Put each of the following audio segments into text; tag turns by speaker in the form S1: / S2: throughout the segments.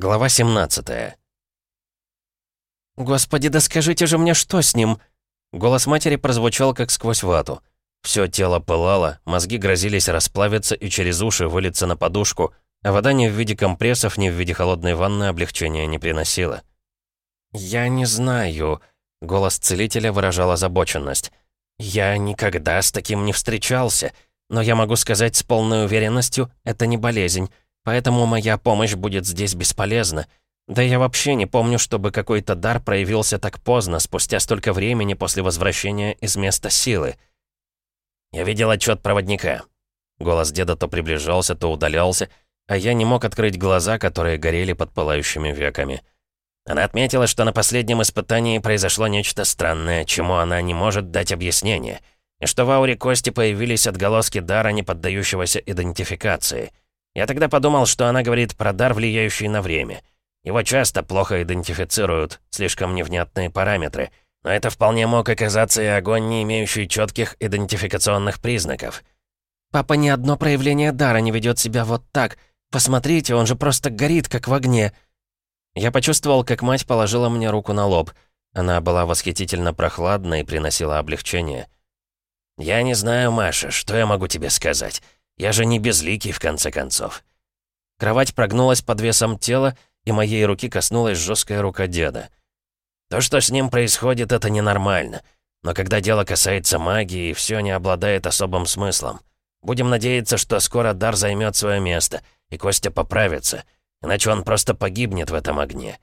S1: Глава 17 «Господи, да скажите же мне, что с ним?» Голос матери прозвучал как сквозь вату. Все тело пылало, мозги грозились расплавиться и через уши вылиться на подушку, а вода ни в виде компрессов, ни в виде холодной ванны облегчения не приносила. «Я не знаю», — голос целителя выражал озабоченность. «Я никогда с таким не встречался, но я могу сказать с полной уверенностью, это не болезнь. Поэтому моя помощь будет здесь бесполезна. Да я вообще не помню, чтобы какой-то дар проявился так поздно, спустя столько времени после возвращения из места силы. Я видел отчет проводника. Голос деда то приближался, то удалялся, а я не мог открыть глаза, которые горели под пылающими веками. Она отметила, что на последнем испытании произошло нечто странное, чему она не может дать объяснение, и что в ауре Кости появились отголоски дара, не поддающегося идентификации — я тогда подумал, что она говорит про дар, влияющий на время. Его часто плохо идентифицируют, слишком невнятные параметры. Но это вполне мог оказаться и огонь, не имеющий четких идентификационных признаков. «Папа ни одно проявление дара не ведет себя вот так. Посмотрите, он же просто горит, как в огне». Я почувствовал, как мать положила мне руку на лоб. Она была восхитительно прохладна и приносила облегчение. «Я не знаю, Маша, что я могу тебе сказать?» Я же не безликий, в конце концов. Кровать прогнулась под весом тела, и моей руки коснулась жесткая рука деда. То, что с ним происходит, это ненормально. Но когда дело касается магии, все не обладает особым смыслом. Будем надеяться, что скоро дар займет свое место, и Костя поправится, иначе он просто погибнет в этом огне.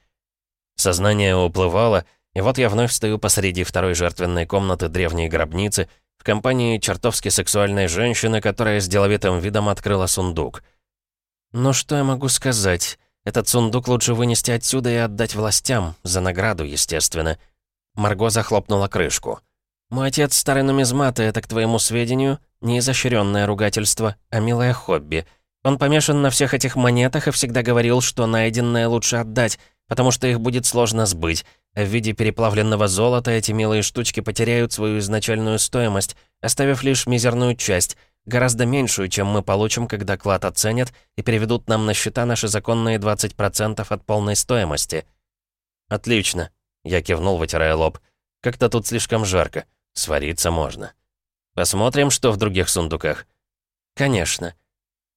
S1: Сознание уплывало, и вот я вновь стою посреди второй жертвенной комнаты древней гробницы, компании чертовски сексуальной женщины, которая с деловитым видом открыла сундук. «Ну что я могу сказать? Этот сундук лучше вынести отсюда и отдать властям, за награду, естественно». Марго захлопнула крышку. «Мой отец старый нумизмат, и это, к твоему сведению, не изощренное ругательство, а милое хобби. Он помешан на всех этих монетах и всегда говорил, что найденное лучше отдать, потому что их будет сложно сбыть, в виде переплавленного золота эти милые штучки потеряют свою изначальную стоимость, оставив лишь мизерную часть, гораздо меньшую, чем мы получим, когда клад оценят и переведут нам на счета наши законные 20% от полной стоимости. «Отлично», — я кивнул, вытирая лоб. «Как-то тут слишком жарко. Свариться можно». «Посмотрим, что в других сундуках». «Конечно».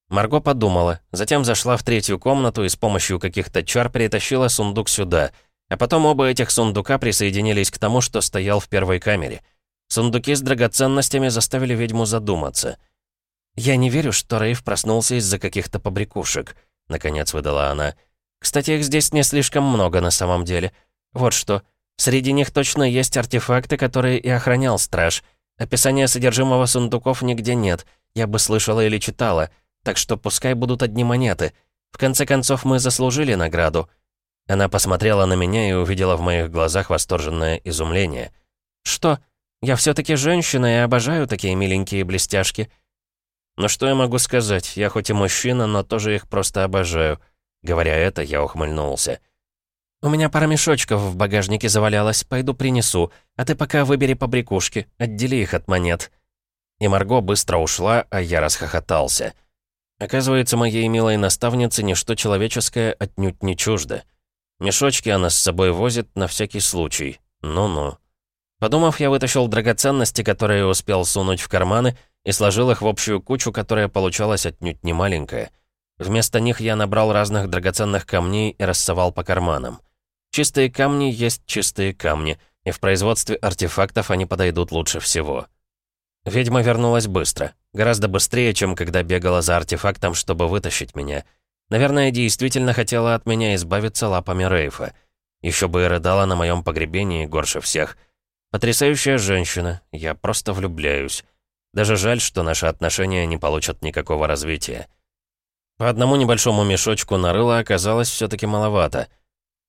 S1: Марго подумала, затем зашла в третью комнату и с помощью каких-то чар перетащила сундук сюда — а потом оба этих сундука присоединились к тому, что стоял в первой камере. Сундуки с драгоценностями заставили ведьму задуматься. «Я не верю, что Рейв проснулся из-за каких-то побрякушек», — наконец выдала она. «Кстати, их здесь не слишком много на самом деле. Вот что. Среди них точно есть артефакты, которые и охранял страж. Описания содержимого сундуков нигде нет. Я бы слышала или читала. Так что пускай будут одни монеты. В конце концов, мы заслужили награду. Она посмотрела на меня и увидела в моих глазах восторженное изумление. «Что? Я все-таки женщина и обожаю такие миленькие блестяшки». «Ну что я могу сказать? Я хоть и мужчина, но тоже их просто обожаю». Говоря это, я ухмыльнулся. «У меня пара мешочков в багажнике завалялась, пойду принесу, а ты пока выбери побрякушки, отдели их от монет». И Марго быстро ушла, а я расхохотался. Оказывается, моей милой наставнице ничто человеческое отнюдь не чуждо. Мешочки она с собой возит на всякий случай. Ну-ну. Подумав, я вытащил драгоценности, которые успел сунуть в карманы, и сложил их в общую кучу, которая получалась отнюдь не маленькая. Вместо них я набрал разных драгоценных камней и рассовал по карманам. Чистые камни есть чистые камни, и в производстве артефактов они подойдут лучше всего. Ведьма вернулась быстро. Гораздо быстрее, чем когда бегала за артефактом, чтобы вытащить меня — Наверное, действительно хотела от меня избавиться лапами Рейфа. Еще бы и рыдала на моем погребении горше всех. Потрясающая женщина, я просто влюбляюсь. Даже жаль, что наши отношения не получат никакого развития. По одному небольшому мешочку нарыла оказалось все таки маловато.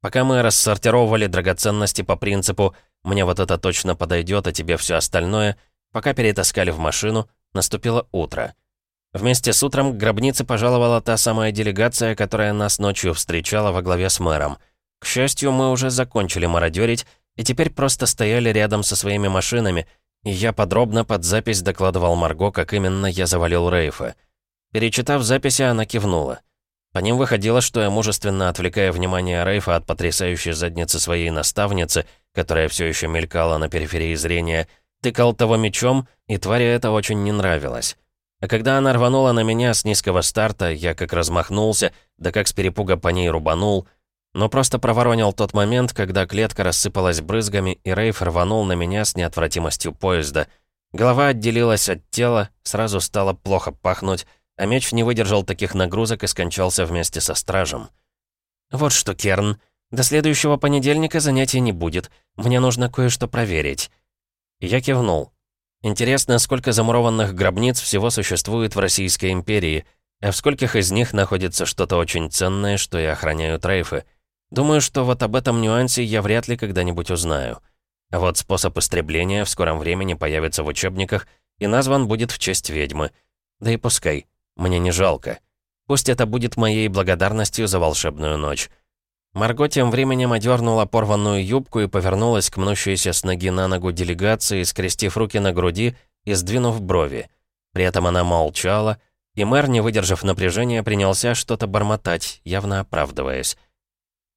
S1: Пока мы рассортировали драгоценности по принципу «мне вот это точно подойдет, а тебе все остальное», пока перетаскали в машину, наступило утро. Вместе с утром к гробнице пожаловала та самая делегация, которая нас ночью встречала во главе с мэром. К счастью, мы уже закончили мародерить и теперь просто стояли рядом со своими машинами, и я подробно под запись докладывал Марго, как именно я завалил Рейфа. Перечитав записи, она кивнула. По ним выходило, что я мужественно отвлекая внимание Рейфа от потрясающей задницы своей наставницы, которая все еще мелькала на периферии зрения, тыкал того мечом, и твари это очень не нравилось. А когда она рванула на меня с низкого старта, я как размахнулся, да как с перепуга по ней рубанул, но просто проворонил тот момент, когда клетка рассыпалась брызгами, и Рейф рванул на меня с неотвратимостью поезда. Голова отделилась от тела, сразу стало плохо пахнуть, а меч не выдержал таких нагрузок и скончался вместе со стражем. «Вот что, Керн, до следующего понедельника занятий не будет. Мне нужно кое-что проверить». Я кивнул. Интересно, сколько замурованных гробниц всего существует в Российской империи, а в скольких из них находится что-то очень ценное, что и охраняют рейфы. Думаю, что вот об этом нюансе я вряд ли когда-нибудь узнаю. А вот способ истребления в скором времени появится в учебниках и назван будет в честь ведьмы. Да и пускай, мне не жалко. Пусть это будет моей благодарностью за волшебную ночь. Марго тем временем одернула порванную юбку и повернулась к мнущейся с ноги на ногу делегации, скрестив руки на груди и сдвинув брови. При этом она молчала, и мэр, не выдержав напряжения, принялся что-то бормотать, явно оправдываясь.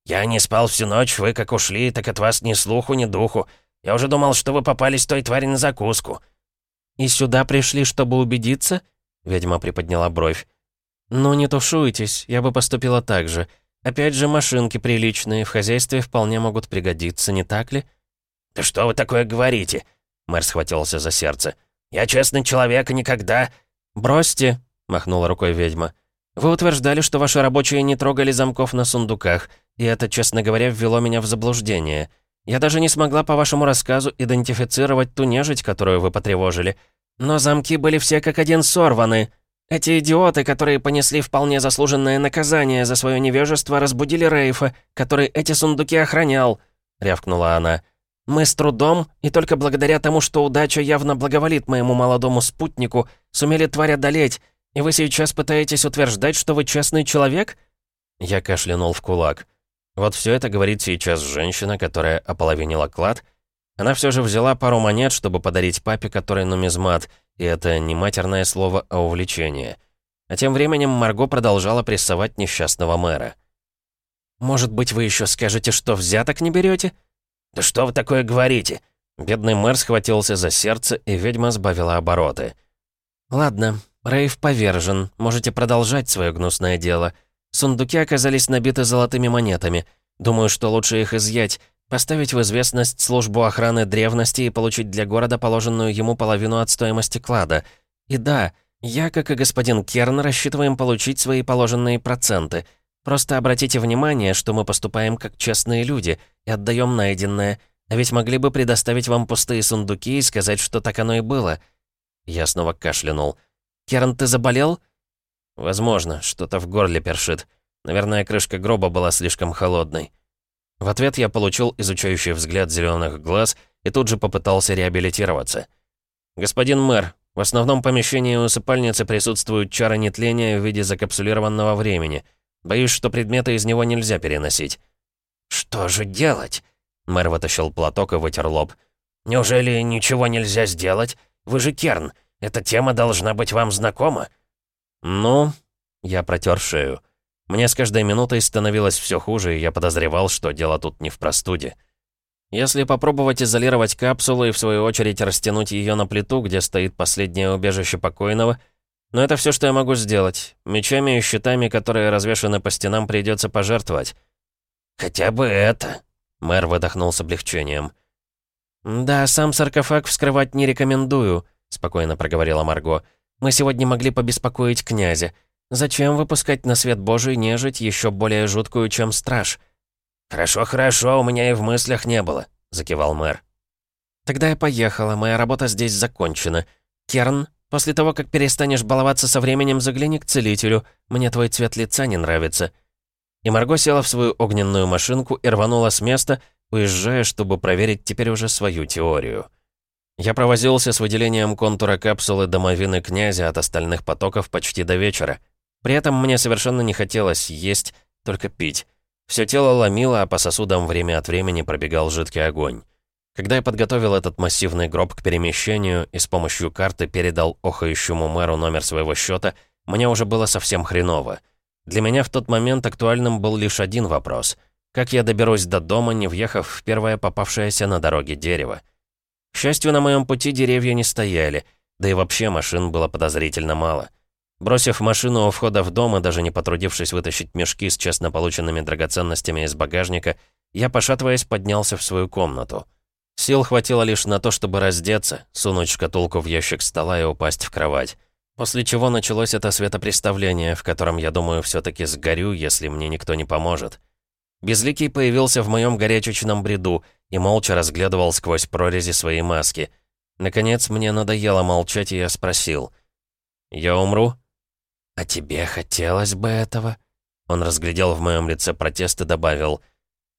S1: «Я не спал всю ночь, вы как ушли, так от вас ни слуху, ни духу. Я уже думал, что вы попались той твари на закуску». «И сюда пришли, чтобы убедиться?» Ведьма приподняла бровь. «Ну, не тушуйтесь, я бы поступила так же. Опять же, машинки приличные, в хозяйстве вполне могут пригодиться, не так ли?» «Да что вы такое говорите?» Мэр схватился за сердце. «Я честный человек и никогда...» «Бросьте», — махнула рукой ведьма. «Вы утверждали, что ваши рабочие не трогали замков на сундуках, и это, честно говоря, ввело меня в заблуждение. Я даже не смогла по вашему рассказу идентифицировать ту нежить, которую вы потревожили. Но замки были все как один сорваны». Эти идиоты, которые понесли вполне заслуженное наказание за свое невежество, разбудили Рейфа, который эти сундуки охранял», — рявкнула она. «Мы с трудом, и только благодаря тому, что удача явно благоволит моему молодому спутнику, сумели тварь одолеть, и вы сейчас пытаетесь утверждать, что вы честный человек?» Я кашлянул в кулак. Вот все это говорит сейчас женщина, которая ополовинила клад. Она все же взяла пару монет, чтобы подарить папе, который нумизмат — и это не матерное слово, а увлечение. А тем временем Марго продолжала прессовать несчастного мэра. «Может быть, вы еще скажете, что взяток не берете? «Да что вы такое говорите?» Бедный мэр схватился за сердце, и ведьма сбавила обороты. «Ладно, Рейв повержен. Можете продолжать свое гнусное дело. Сундуки оказались набиты золотыми монетами. Думаю, что лучше их изъять, Поставить в известность службу охраны древности и получить для города положенную ему половину от стоимости клада. И да, я, как и господин Керн, рассчитываем получить свои положенные проценты. Просто обратите внимание, что мы поступаем как честные люди и отдаем найденное. А ведь могли бы предоставить вам пустые сундуки и сказать, что так оно и было. Я снова кашлянул. «Керн, ты заболел?» «Возможно, что-то в горле першит. Наверное, крышка гроба была слишком холодной». В ответ я получил изучающий взгляд зеленых глаз и тут же попытался реабилитироваться. «Господин мэр, в основном помещении усыпальницы присутствуют чары нетления в виде закапсулированного времени. Боюсь, что предметы из него нельзя переносить». «Что же делать?» Мэр вытащил платок и вытер лоб. «Неужели ничего нельзя сделать? Вы же Керн. Эта тема должна быть вам знакома». «Ну...» Я протер шею. Мне с каждой минутой становилось все хуже, и я подозревал, что дело тут не в простуде. Если попробовать изолировать капсулу и в свою очередь растянуть ее на плиту, где стоит последнее убежище покойного, но это все, что я могу сделать. Мечами и щитами, которые развешаны по стенам, придется пожертвовать. «Хотя бы это...» — мэр выдохнул с облегчением. «Да, сам саркофаг вскрывать не рекомендую», — спокойно проговорила Марго. «Мы сегодня могли побеспокоить князя. Зачем выпускать на свет Божий нежить еще более жуткую, чем страж? «Хорошо, хорошо, у меня и в мыслях не было», — закивал мэр. «Тогда я поехала, моя работа здесь закончена. Керн, после того, как перестанешь баловаться со временем, загляни к целителю. Мне твой цвет лица не нравится». И Марго села в свою огненную машинку и рванула с места, уезжая, чтобы проверить теперь уже свою теорию. Я провозился с выделением контура капсулы домовины князя от остальных потоков почти до вечера. При этом мне совершенно не хотелось есть, только пить. Все тело ломило, а по сосудам время от времени пробегал жидкий огонь. Когда я подготовил этот массивный гроб к перемещению и с помощью карты передал охающему мэру номер своего счета, мне уже было совсем хреново. Для меня в тот момент актуальным был лишь один вопрос. Как я доберусь до дома, не въехав в первое попавшееся на дороге дерево? К счастью, на моем пути деревья не стояли, да и вообще машин было подозрительно мало. Бросив машину у входа в дом и даже не потрудившись вытащить мешки с честно полученными драгоценностями из багажника, я, пошатываясь, поднялся в свою комнату. Сил хватило лишь на то, чтобы раздеться, сунуть шкатулку в ящик стола и упасть в кровать. После чего началось это светопреставление, в котором, я думаю, все таки сгорю, если мне никто не поможет. Безликий появился в моем горячечном бреду и молча разглядывал сквозь прорези своей маски. Наконец, мне надоело молчать, и я спросил. «Я умру?» «А тебе хотелось бы этого?» Он разглядел в моем лице протест и добавил.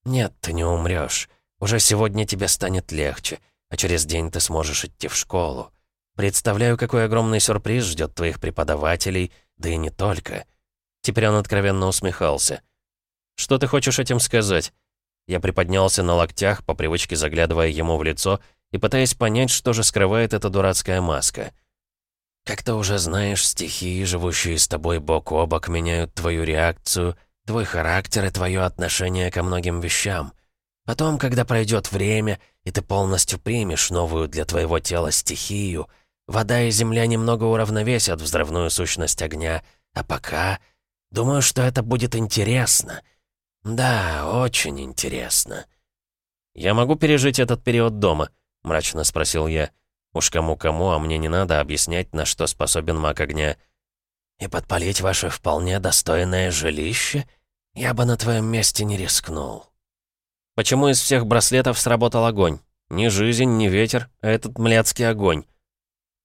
S1: «Нет, ты не умрешь. Уже сегодня тебе станет легче, а через день ты сможешь идти в школу. Представляю, какой огромный сюрприз ждет твоих преподавателей, да и не только». Теперь он откровенно усмехался. «Что ты хочешь этим сказать?» Я приподнялся на локтях, по привычке заглядывая ему в лицо и пытаясь понять, что же скрывает эта дурацкая маска. Как ты уже знаешь, стихии, живущие с тобой бок о бок, меняют твою реакцию, твой характер и твое отношение ко многим вещам. Потом, когда пройдет время, и ты полностью примешь новую для твоего тела стихию, вода и земля немного уравновесят взрывную сущность огня, а пока... Думаю, что это будет интересно. Да, очень интересно. «Я могу пережить этот период дома?» — мрачно спросил я. Уж кому-кому, а мне не надо объяснять, на что способен маг огня. «И подпалить ваше вполне достойное жилище? Я бы на твоем месте не рискнул». «Почему из всех браслетов сработал огонь? Ни жизнь, ни ветер, а этот млядский огонь?»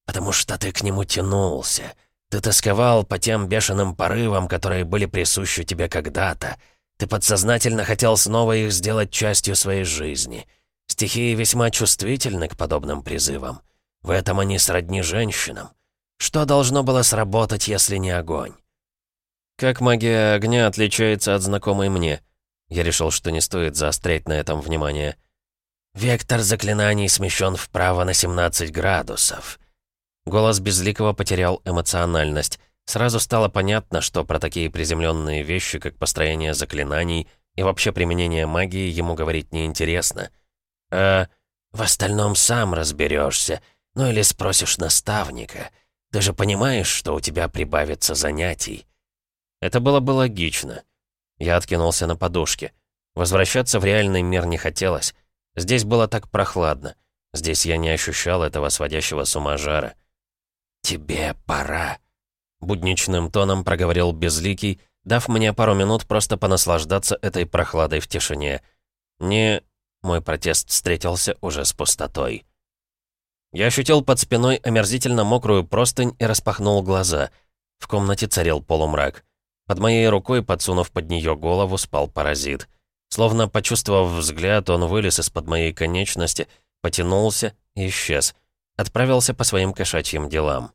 S1: «Потому что ты к нему тянулся. Ты тосковал по тем бешеным порывам, которые были присущи тебе когда-то. Ты подсознательно хотел снова их сделать частью своей жизни. Стихии весьма чувствительны к подобным призывам. В этом они сродни женщинам. Что должно было сработать, если не огонь? Как магия огня отличается от знакомой мне? Я решил, что не стоит заострять на этом внимание. Вектор заклинаний смещен вправо на 17 градусов. Голос Безликого потерял эмоциональность. Сразу стало понятно, что про такие приземленные вещи, как построение заклинаний и вообще применение магии, ему говорить неинтересно. А в остальном сам разберешься. Ну или спросишь наставника. Ты же понимаешь, что у тебя прибавится занятий. Это было бы логично. Я откинулся на подушке. Возвращаться в реальный мир не хотелось. Здесь было так прохладно. Здесь я не ощущал этого сводящего с ума жара. «Тебе пора», — будничным тоном проговорил Безликий, дав мне пару минут просто понаслаждаться этой прохладой в тишине. «Не...» — мой протест встретился уже с пустотой. Я ощутил под спиной омерзительно мокрую простынь и распахнул глаза. В комнате царил полумрак. Под моей рукой, подсунув под нее голову, спал паразит. Словно почувствовав взгляд, он вылез из-под моей конечности, потянулся и исчез. Отправился по своим кошачьим делам.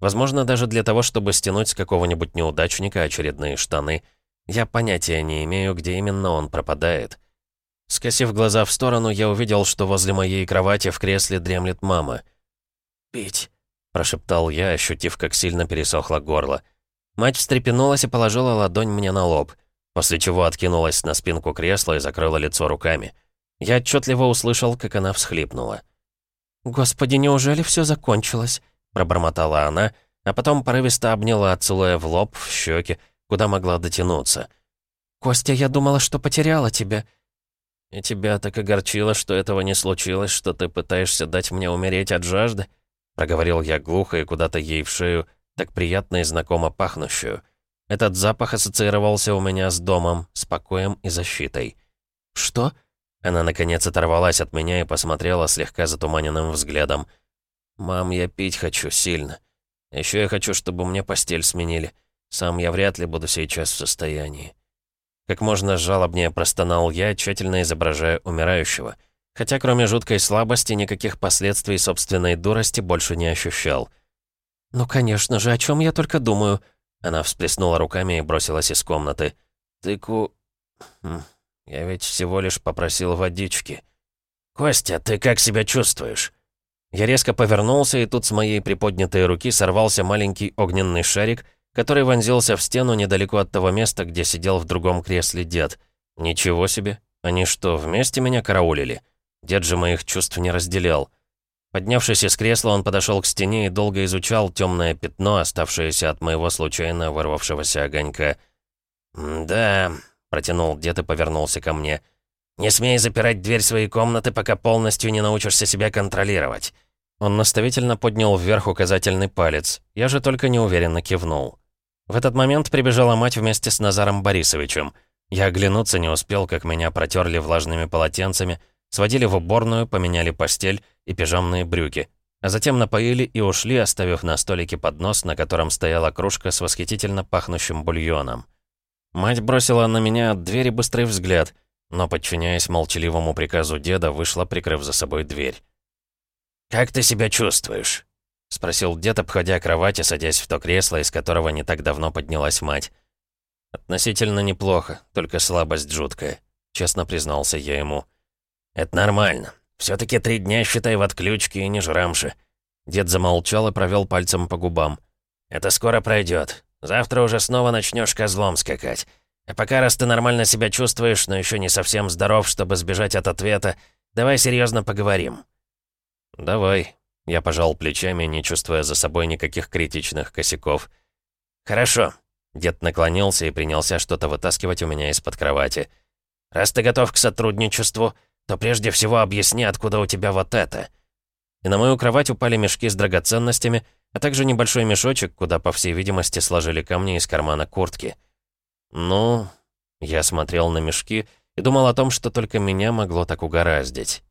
S1: Возможно, даже для того, чтобы стянуть с какого-нибудь неудачника очередные штаны. Я понятия не имею, где именно он пропадает. Скосив глаза в сторону, я увидел, что возле моей кровати в кресле дремлет мама. «Пить», — прошептал я, ощутив, как сильно пересохло горло. Мать встрепенулась и положила ладонь мне на лоб, после чего откинулась на спинку кресла и закрыла лицо руками. Я отчетливо услышал, как она всхлипнула. «Господи, неужели все закончилось?» — пробормотала она, а потом порывисто обняла, целуя в лоб, в щеки, куда могла дотянуться. «Костя, я думала, что потеряла тебя. «И тебя так огорчило, что этого не случилось, что ты пытаешься дать мне умереть от жажды?» Проговорил я глухо и куда-то ей в шею, так приятно и знакомо пахнущую. Этот запах ассоциировался у меня с домом, с покоем и защитой. «Что?» Она, наконец, оторвалась от меня и посмотрела слегка затуманенным взглядом. «Мам, я пить хочу сильно. Еще я хочу, чтобы мне постель сменили. Сам я вряд ли буду сейчас в состоянии». Как можно жалобнее простонал я, тщательно изображая умирающего. Хотя кроме жуткой слабости, никаких последствий собственной дурости больше не ощущал. «Ну, конечно же, о чем я только думаю?» Она всплеснула руками и бросилась из комнаты. «Ты ку... Хм, я ведь всего лишь попросил водички». «Костя, ты как себя чувствуешь?» Я резко повернулся, и тут с моей приподнятой руки сорвался маленький огненный шарик, который вонзился в стену недалеко от того места, где сидел в другом кресле дед. Ничего себе, они что, вместе меня караулили? Дед же моих чувств не разделял. Поднявшись из кресла, он подошел к стене и долго изучал темное пятно, оставшееся от моего случайно вырвавшегося огонька. «Да», — протянул дед и повернулся ко мне. «Не смей запирать дверь своей комнаты, пока полностью не научишься себя контролировать». Он наставительно поднял вверх указательный палец. Я же только неуверенно кивнул. В этот момент прибежала мать вместе с Назаром Борисовичем. Я оглянуться не успел, как меня протерли влажными полотенцами, сводили в уборную, поменяли постель и пижамные брюки, а затем напоили и ушли, оставив на столике поднос, на котором стояла кружка с восхитительно пахнущим бульоном. Мать бросила на меня от двери быстрый взгляд, но, подчиняясь молчаливому приказу деда, вышла, прикрыв за собой дверь. «Как ты себя чувствуешь?» — спросил дед, обходя кровать и садясь в то кресло, из которого не так давно поднялась мать. «Относительно неплохо, только слабость жуткая», — честно признался я ему. «Это нормально. все таки три дня, считай, в отключке и не жрамши». Дед замолчал и провел пальцем по губам. «Это скоро пройдет. Завтра уже снова начнешь козлом скакать. А пока, раз ты нормально себя чувствуешь, но еще не совсем здоров, чтобы сбежать от ответа, давай серьезно поговорим». «Давай». Я пожал плечами, не чувствуя за собой никаких критичных косяков. «Хорошо». Дед наклонился и принялся что-то вытаскивать у меня из-под кровати. «Раз ты готов к сотрудничеству, то прежде всего объясни, откуда у тебя вот это». И на мою кровать упали мешки с драгоценностями, а также небольшой мешочек, куда, по всей видимости, сложили камни из кармана куртки. «Ну...» Я смотрел на мешки и думал о том, что только меня могло так угораздить.